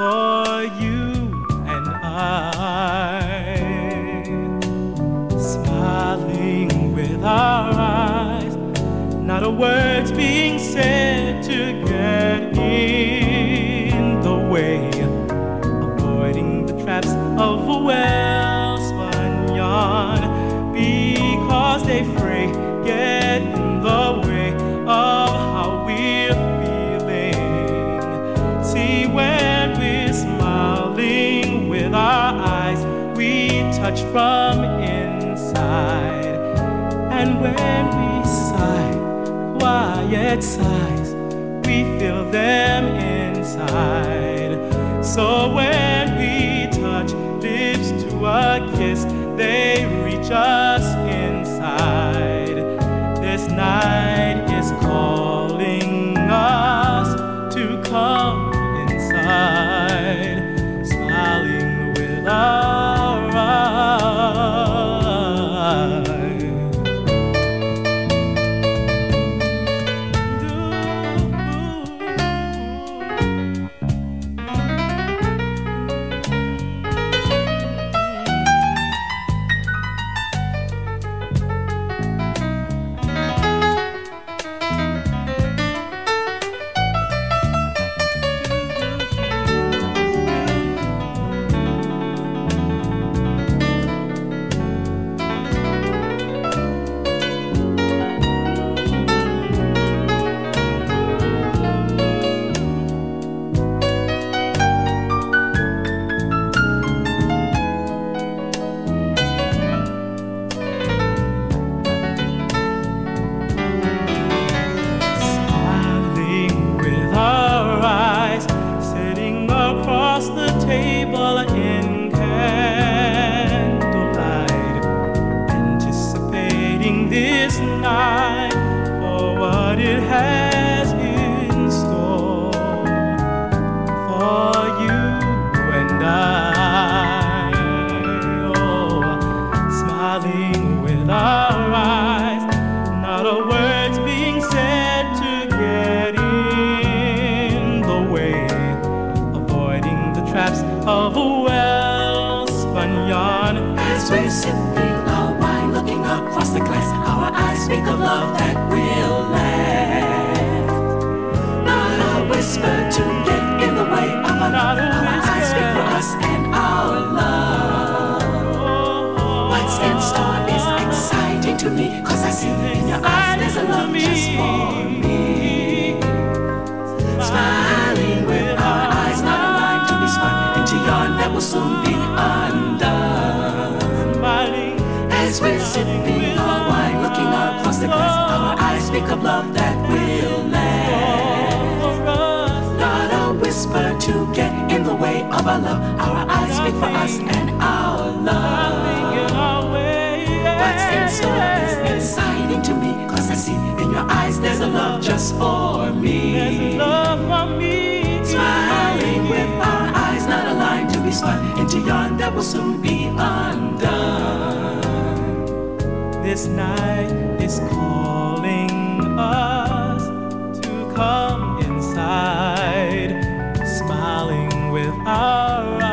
for you and I. Smiling with our eyes, not a word's being said to get in the way. Touch from inside, and when we sigh, quiet sighs, we feel them inside. So when this night for what it has in store for you and I. Oh, smiling with our eyes, not a word's being said to get in the way, avoiding the traps of a well spun yarn. As we're sipping love that will last. Not a whisper to get in the way of our Not love. a Our eyes speak for us and our love. What's in store is exciting to me, cause I see in your eyes there's a love just for me. Smiling with our eyes, not a line to be spun into yarn that will soon be undone. Speak of love that will last. Not a whisper to get in the way of our love. Our eyes speak for us and our love. In our way, What's in store is exciting to me, cause I see in your eyes there's a love just for me. love for me. Smiling with our eyes, not a line to be spun into yarn that will soon be undone. This night is calling us to come inside, smiling with our eyes.